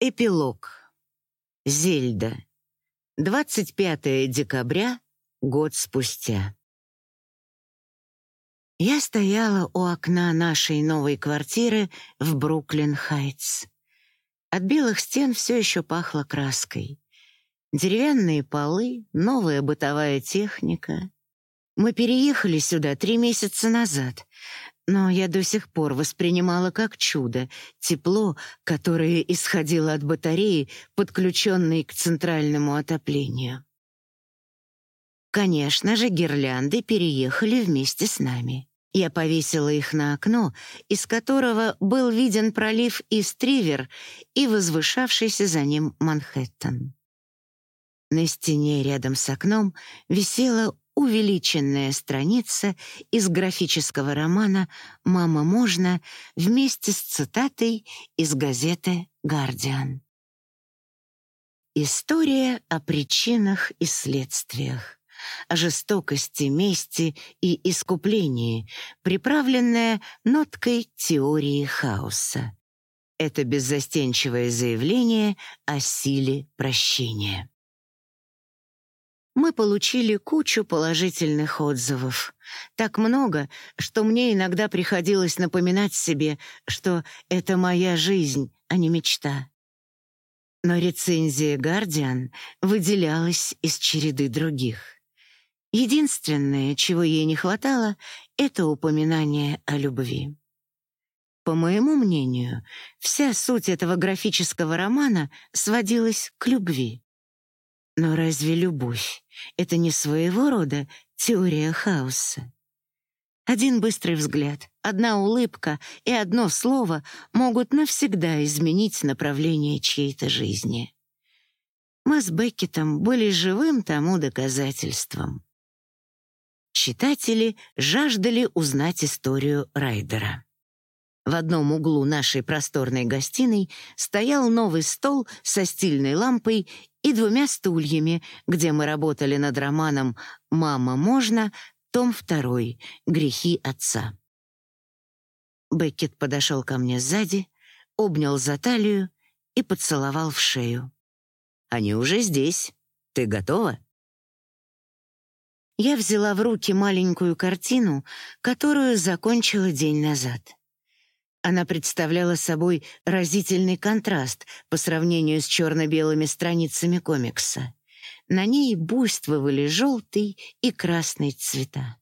Эпилог. Зельда. 25 декабря, год спустя. Я стояла у окна нашей новой квартиры в Бруклин-Хайтс. От белых стен все еще пахло краской. Деревянные полы, новая бытовая техника. Мы переехали сюда три месяца назад, но я до сих пор воспринимала как чудо тепло, которое исходило от батареи, подключенной к центральному отоплению. Конечно же, гирлянды переехали вместе с нами. Я повесила их на окно, из которого был виден пролив Истривер и возвышавшийся за ним Манхэттен. На стене рядом с окном висела увеличенная страница из графического романа «Мама, можно» вместе с цитатой из газеты «Гардиан». История о причинах и следствиях, о жестокости, мести и искуплении, приправленная ноткой теории хаоса. Это беззастенчивое заявление о силе прощения мы получили кучу положительных отзывов. Так много, что мне иногда приходилось напоминать себе, что это моя жизнь, а не мечта. Но рецензия «Гардиан» выделялась из череды других. Единственное, чего ей не хватало, это упоминание о любви. По моему мнению, вся суть этого графического романа сводилась к любви. Но разве любовь — это не своего рода теория хаоса? Один быстрый взгляд, одна улыбка и одно слово могут навсегда изменить направление чьей-то жизни. Мы с Беккетом были живым тому доказательством. Читатели жаждали узнать историю Райдера. В одном углу нашей просторной гостиной стоял новый стол со стильной лампой и двумя стульями, где мы работали над романом «Мама, можно?» том второй «Грехи отца». Беккет подошел ко мне сзади, обнял за талию и поцеловал в шею. «Они уже здесь. Ты готова?» Я взяла в руки маленькую картину, которую закончила день назад. Она представляла собой разительный контраст по сравнению с черно-белыми страницами комикса. На ней буйствовали желтый и красный цвета.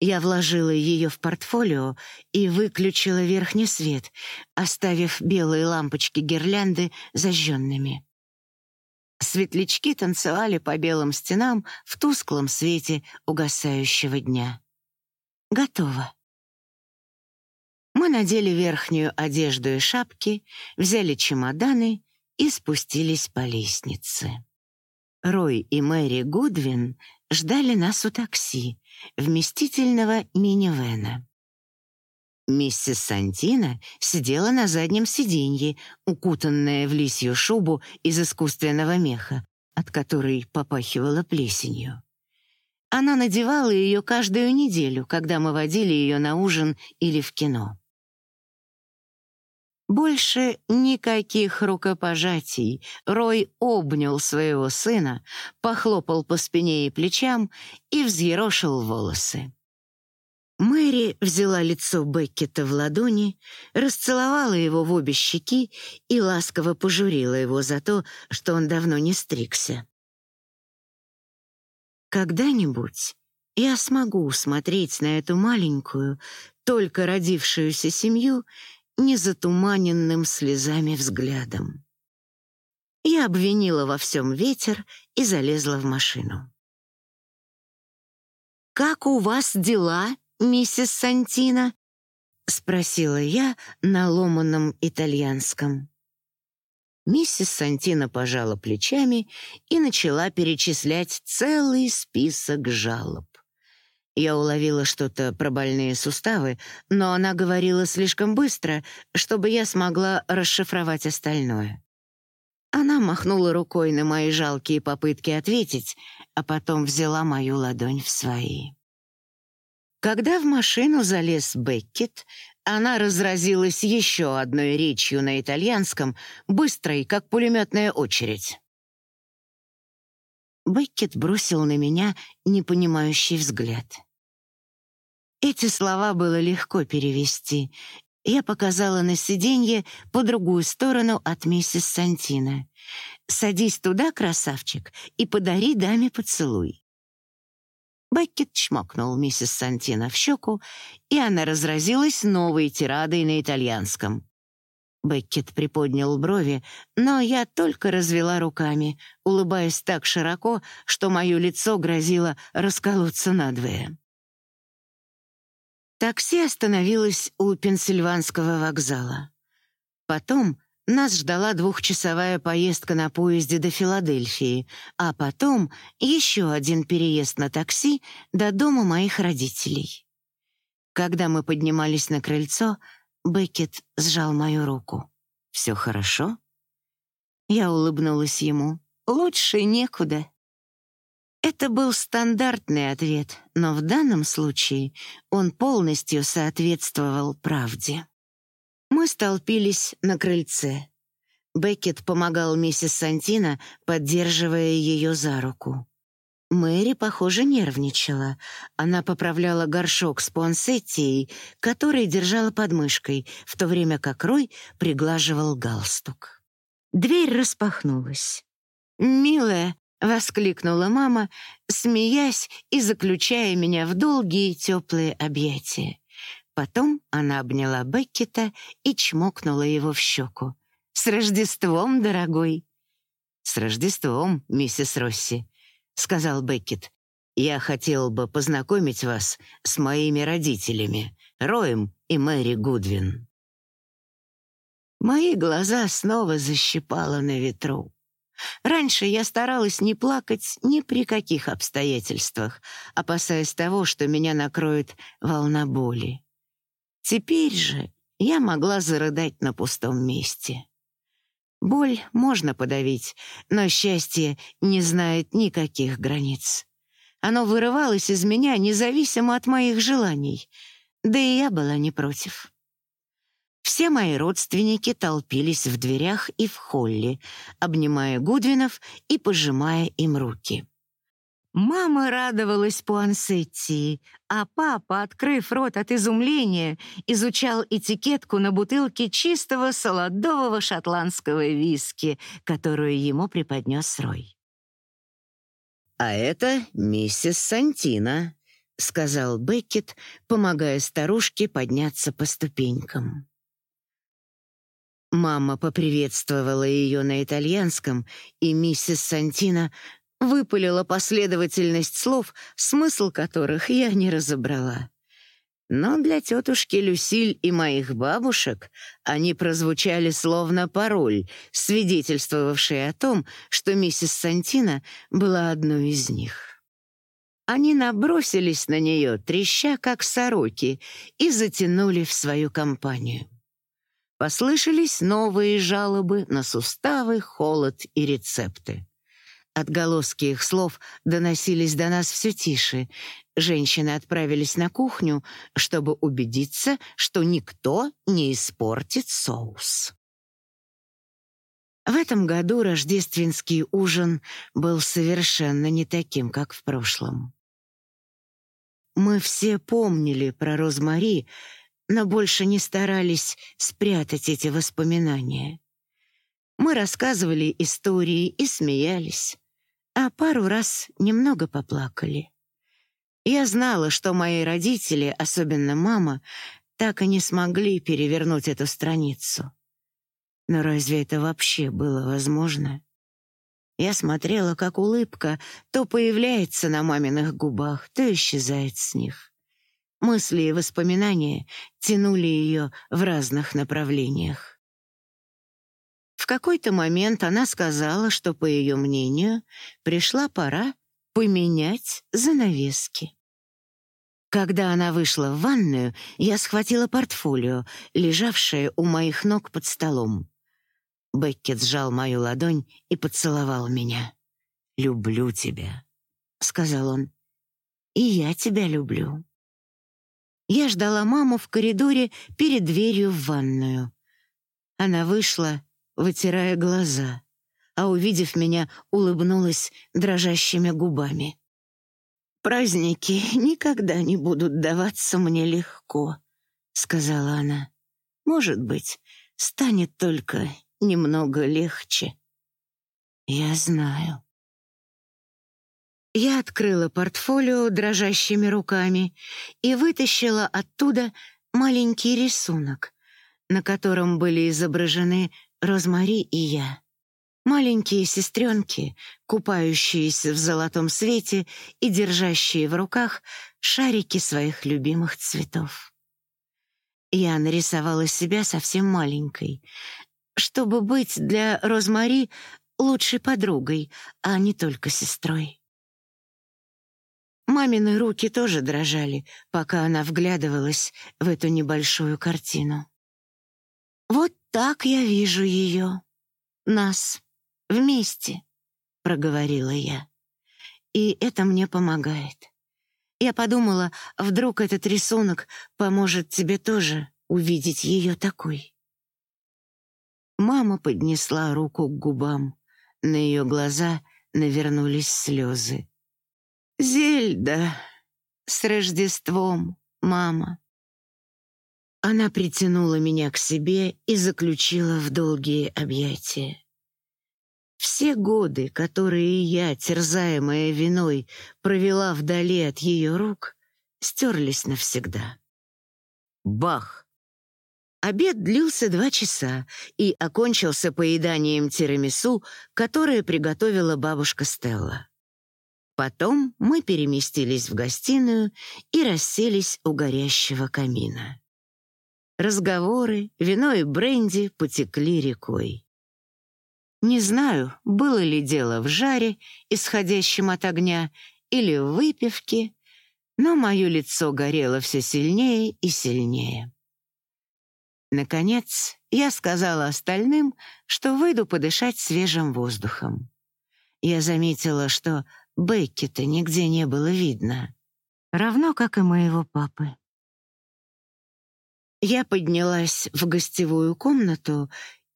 Я вложила ее в портфолио и выключила верхний свет, оставив белые лампочки гирлянды зажженными. Светлячки танцевали по белым стенам в тусклом свете угасающего дня. Готово. Мы надели верхнюю одежду и шапки, взяли чемоданы и спустились по лестнице. Рой и Мэри Гудвин ждали нас у такси, вместительного минивэна. Миссис Сантина сидела на заднем сиденье, укутанная в лисью шубу из искусственного меха, от которой попахивала плесенью. Она надевала ее каждую неделю, когда мы водили ее на ужин или в кино. Больше никаких рукопожатий. Рой обнял своего сына, похлопал по спине и плечам и взъерошил волосы. Мэри взяла лицо Беккета в ладони, расцеловала его в обе щеки и ласково пожурила его за то, что он давно не стригся. Когда-нибудь я смогу смотреть на эту маленькую, только родившуюся семью незатуманенным слезами взглядом. Я обвинила во всем ветер и залезла в машину. «Как у вас дела, миссис Сантина?» — спросила я на ломаном итальянском. Миссис Сантина пожала плечами и начала перечислять целый список жалоб. Я уловила что-то про больные суставы, но она говорила слишком быстро, чтобы я смогла расшифровать остальное. Она махнула рукой на мои жалкие попытки ответить, а потом взяла мою ладонь в свои. Когда в машину залез Беккет, она разразилась еще одной речью на итальянском, быстрой, как пулеметная очередь. Беккет бросил на меня непонимающий взгляд. Эти слова было легко перевести. Я показала на сиденье по другую сторону от миссис Сантина. «Садись туда, красавчик, и подари даме поцелуй». Беккет чмокнул миссис Сантина в щеку, и она разразилась новой тирадой на итальянском. Беккет приподнял брови, но я только развела руками, улыбаясь так широко, что мое лицо грозило расколоться надвое. Такси остановилось у Пенсильванского вокзала. Потом нас ждала двухчасовая поездка на поезде до Филадельфии, а потом еще один переезд на такси до дома моих родителей. Когда мы поднимались на крыльцо, Беккет сжал мою руку. «Все хорошо?» Я улыбнулась ему. «Лучше некуда». Это был стандартный ответ, но в данном случае он полностью соответствовал правде. Мы столпились на крыльце. Беккет помогал миссис Сантина, поддерживая ее за руку. Мэри, похоже, нервничала. Она поправляла горшок с пуансеттией, который держала под мышкой, в то время как Рой приглаживал галстук. Дверь распахнулась. «Милая!» — воскликнула мама, смеясь и заключая меня в долгие теплые объятия. Потом она обняла Беккета и чмокнула его в щеку. «С Рождеством, дорогой!» «С Рождеством, миссис Росси!» — сказал Беккет. «Я хотел бы познакомить вас с моими родителями, Роем и Мэри Гудвин». Мои глаза снова защипало на ветру. Раньше я старалась не плакать ни при каких обстоятельствах, опасаясь того, что меня накроет волна боли. Теперь же я могла зарыдать на пустом месте. Боль можно подавить, но счастье не знает никаких границ. Оно вырывалось из меня независимо от моих желаний, да и я была не против. Все мои родственники толпились в дверях и в холле, обнимая Гудвинов и пожимая им руки. Мама радовалась пуансеттии, а папа, открыв рот от изумления, изучал этикетку на бутылке чистого солодового шотландского виски, которую ему преподнес Рой. «А это миссис Сантина», — сказал Беккет, помогая старушке подняться по ступенькам. Мама поприветствовала ее на итальянском, и миссис Сантина выпалила последовательность слов, смысл которых я не разобрала. Но для тетушки Люсиль и моих бабушек они прозвучали словно пароль, свидетельствовавший о том, что миссис Сантина была одной из них. Они набросились на нее, треща как сороки, и затянули в свою компанию. Послышались новые жалобы на суставы, холод и рецепты. Отголоски их слов доносились до нас все тише. Женщины отправились на кухню, чтобы убедиться, что никто не испортит соус. В этом году рождественский ужин был совершенно не таким, как в прошлом. Мы все помнили про Розмари, но больше не старались спрятать эти воспоминания. Мы рассказывали истории и смеялись а пару раз немного поплакали. Я знала, что мои родители, особенно мама, так и не смогли перевернуть эту страницу. Но разве это вообще было возможно? Я смотрела, как улыбка то появляется на маминых губах, то исчезает с них. Мысли и воспоминания тянули ее в разных направлениях. В какой-то момент она сказала, что, по ее мнению, пришла пора поменять занавески. Когда она вышла в ванную, я схватила портфолио, лежавшее у моих ног под столом. Беккет сжал мою ладонь и поцеловал меня. «Люблю тебя», — сказал он. «И я тебя люблю». Я ждала маму в коридоре перед дверью в ванную. Она вышла, вытирая глаза, а, увидев меня, улыбнулась дрожащими губами. «Праздники никогда не будут даваться мне легко», — сказала она. «Может быть, станет только немного легче». «Я знаю». Я открыла портфолио дрожащими руками и вытащила оттуда маленький рисунок, на котором были изображены Розмари и я. Маленькие сестренки, купающиеся в золотом свете и держащие в руках шарики своих любимых цветов. Я нарисовала себя совсем маленькой, чтобы быть для Розмари лучшей подругой, а не только сестрой. Мамины руки тоже дрожали, пока она вглядывалась в эту небольшую картину. «Вот так я вижу ее. Нас. Вместе», — проговорила я. «И это мне помогает. Я подумала, вдруг этот рисунок поможет тебе тоже увидеть ее такой». Мама поднесла руку к губам. На ее глаза навернулись слезы. «Зельда, с Рождеством, мама!» Она притянула меня к себе и заключила в долгие объятия. Все годы, которые я, терзаемая виной, провела вдали от ее рук, стерлись навсегда. Бах! Обед длился два часа и окончился поеданием тирамису, которое приготовила бабушка Стелла. Потом мы переместились в гостиную и расселись у горящего камина. Разговоры, вино и бренди потекли рекой. Не знаю, было ли дело в жаре, исходящем от огня, или в выпивке, но мое лицо горело все сильнее и сильнее. Наконец, я сказала остальным, что выйду подышать свежим воздухом. Я заметила, что Бекки-то нигде не было видно. Равно, как и моего папы. Я поднялась в гостевую комнату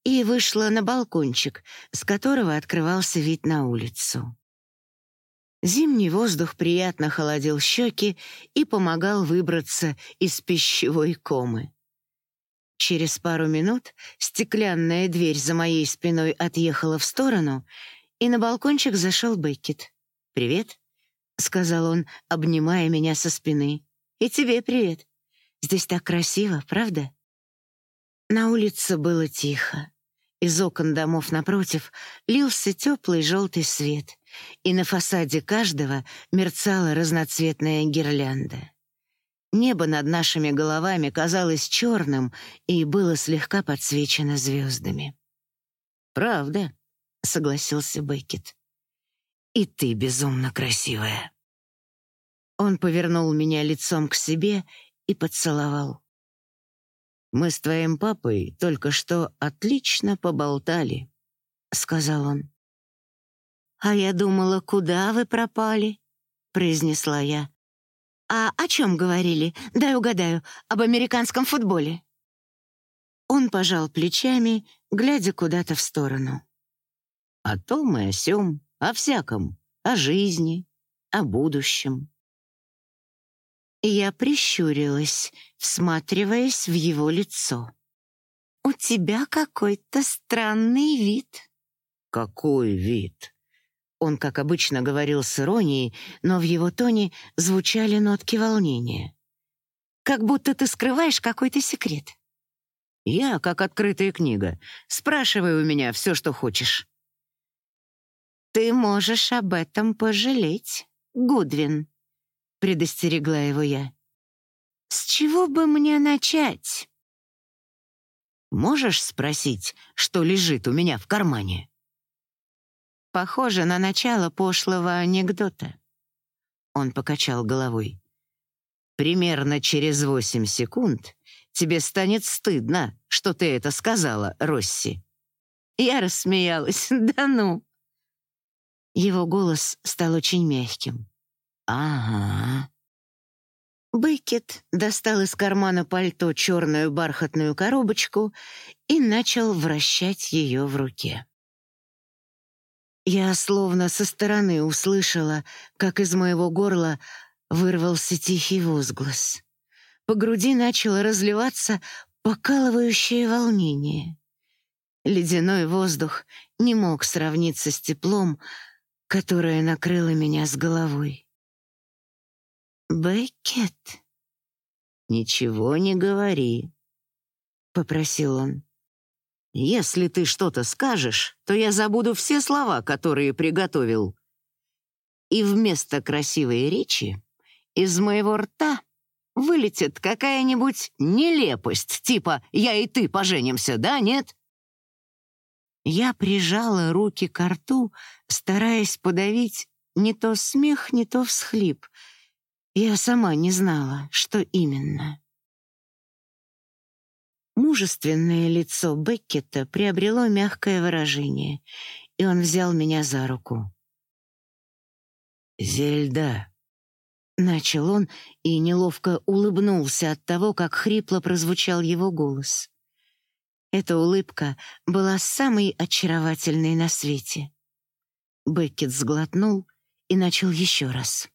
и вышла на балкончик, с которого открывался вид на улицу. Зимний воздух приятно холодил щеки и помогал выбраться из пищевой комы. Через пару минут стеклянная дверь за моей спиной отъехала в сторону, и на балкончик зашел Беккет. «Привет», — сказал он, обнимая меня со спины. «И тебе привет. Здесь так красиво, правда?» На улице было тихо. Из окон домов напротив лился теплый желтый свет, и на фасаде каждого мерцала разноцветная гирлянда. Небо над нашими головами казалось черным и было слегка подсвечено звездами. «Правда», — согласился Беккет. И ты безумно красивая». Он повернул меня лицом к себе и поцеловал. «Мы с твоим папой только что отлично поболтали», — сказал он. «А я думала, куда вы пропали?» — произнесла я. «А о чем говорили? Дай угадаю, об американском футболе». Он пожал плечами, глядя куда-то в сторону. «О том и о сём», о всяком, о жизни, о будущем. Я прищурилась, всматриваясь в его лицо. «У тебя какой-то странный вид». «Какой вид?» Он, как обычно, говорил с иронией, но в его тоне звучали нотки волнения. «Как будто ты скрываешь какой-то секрет». «Я, как открытая книга. Спрашивай у меня все, что хочешь». «Ты можешь об этом пожалеть, Гудвин», — предостерегла его я. «С чего бы мне начать?» «Можешь спросить, что лежит у меня в кармане?» Похоже на начало пошлого анекдота. Он покачал головой. «Примерно через восемь секунд тебе станет стыдно, что ты это сказала, Росси». Я рассмеялась. «Да ну!» Его голос стал очень мягким. «Ага». Беккет достал из кармана пальто черную бархатную коробочку и начал вращать ее в руке. Я словно со стороны услышала, как из моего горла вырвался тихий возглас. По груди начало разливаться покалывающее волнение. Ледяной воздух не мог сравниться с теплом, которое накрыло меня с головой. «Беккет?» «Ничего не говори», — попросил он. «Если ты что-то скажешь, то я забуду все слова, которые приготовил. И вместо красивой речи из моего рта вылетит какая-нибудь нелепость, типа «я и ты поженимся», да, нет?» Я прижала руки к рту, стараясь подавить не то смех, не то всхлип — я сама не знала, что именно. Мужественное лицо Беккета приобрело мягкое выражение, и он взял меня за руку. «Зельда», — начал он и неловко улыбнулся от того, как хрипло прозвучал его голос. Эта улыбка была самой очаровательной на свете. Беккет сглотнул и начал еще раз.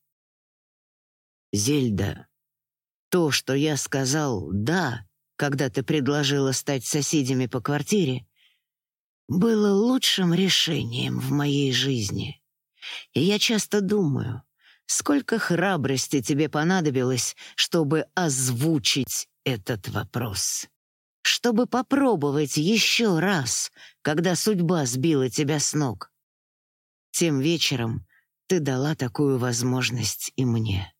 Зельда, то, что я сказал «да», когда ты предложила стать соседями по квартире, было лучшим решением в моей жизни. И я часто думаю, сколько храбрости тебе понадобилось, чтобы озвучить этот вопрос. Чтобы попробовать еще раз, когда судьба сбила тебя с ног. Тем вечером ты дала такую возможность и мне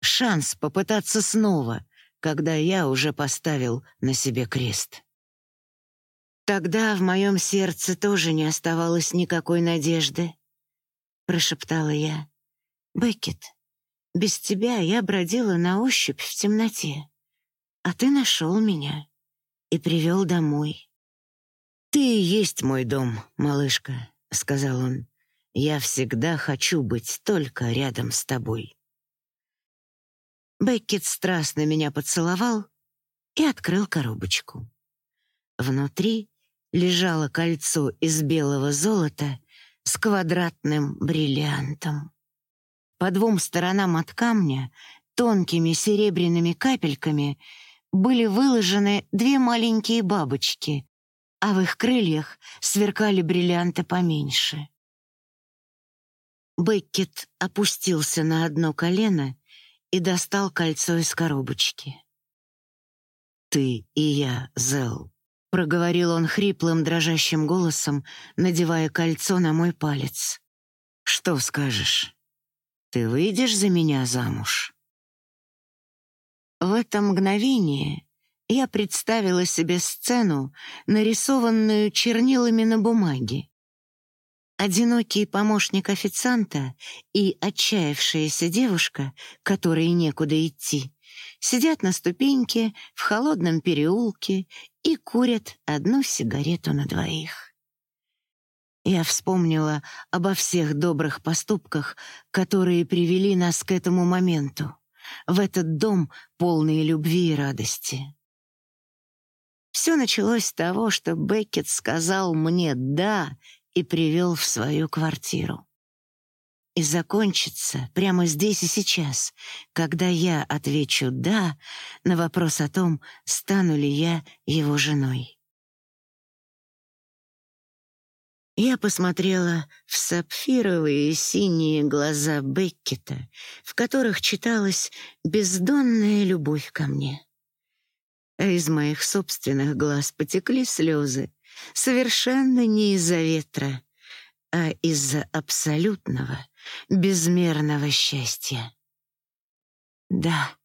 шанс попытаться снова, когда я уже поставил на себе крест. Тогда в моем сердце тоже не оставалось никакой надежды, прошептала я. Беккет, без тебя я бродила на ощупь в темноте, а ты нашел меня и привел домой. Ты и есть мой дом, малышка, сказал он. Я всегда хочу быть только рядом с тобой. Беккет страстно меня поцеловал и открыл коробочку. Внутри лежало кольцо из белого золота с квадратным бриллиантом. По двум сторонам от камня тонкими серебряными капельками были выложены две маленькие бабочки, а в их крыльях сверкали бриллианты поменьше. Беккет опустился на одно колено и достал кольцо из коробочки. «Ты и я, Зел», — проговорил он хриплым, дрожащим голосом, надевая кольцо на мой палец. «Что скажешь? Ты выйдешь за меня замуж?» В это мгновение я представила себе сцену, нарисованную чернилами на бумаге. Одинокий помощник официанта и отчаявшаяся девушка, которой некуда идти, сидят на ступеньке в холодном переулке и курят одну сигарету на двоих. Я вспомнила обо всех добрых поступках, которые привели нас к этому моменту, в этот дом, полный любви и радости. Все началось с того, что Беккет сказал мне «да» и привел в свою квартиру. И закончится прямо здесь и сейчас, когда я отвечу «да» на вопрос о том, стану ли я его женой. Я посмотрела в сапфировые синие глаза Беккета, в которых читалась бездонная любовь ко мне. А из моих собственных глаз потекли слезы, совершенно не из-за ветра, а из-за абсолютного, безмерного счастья. Да,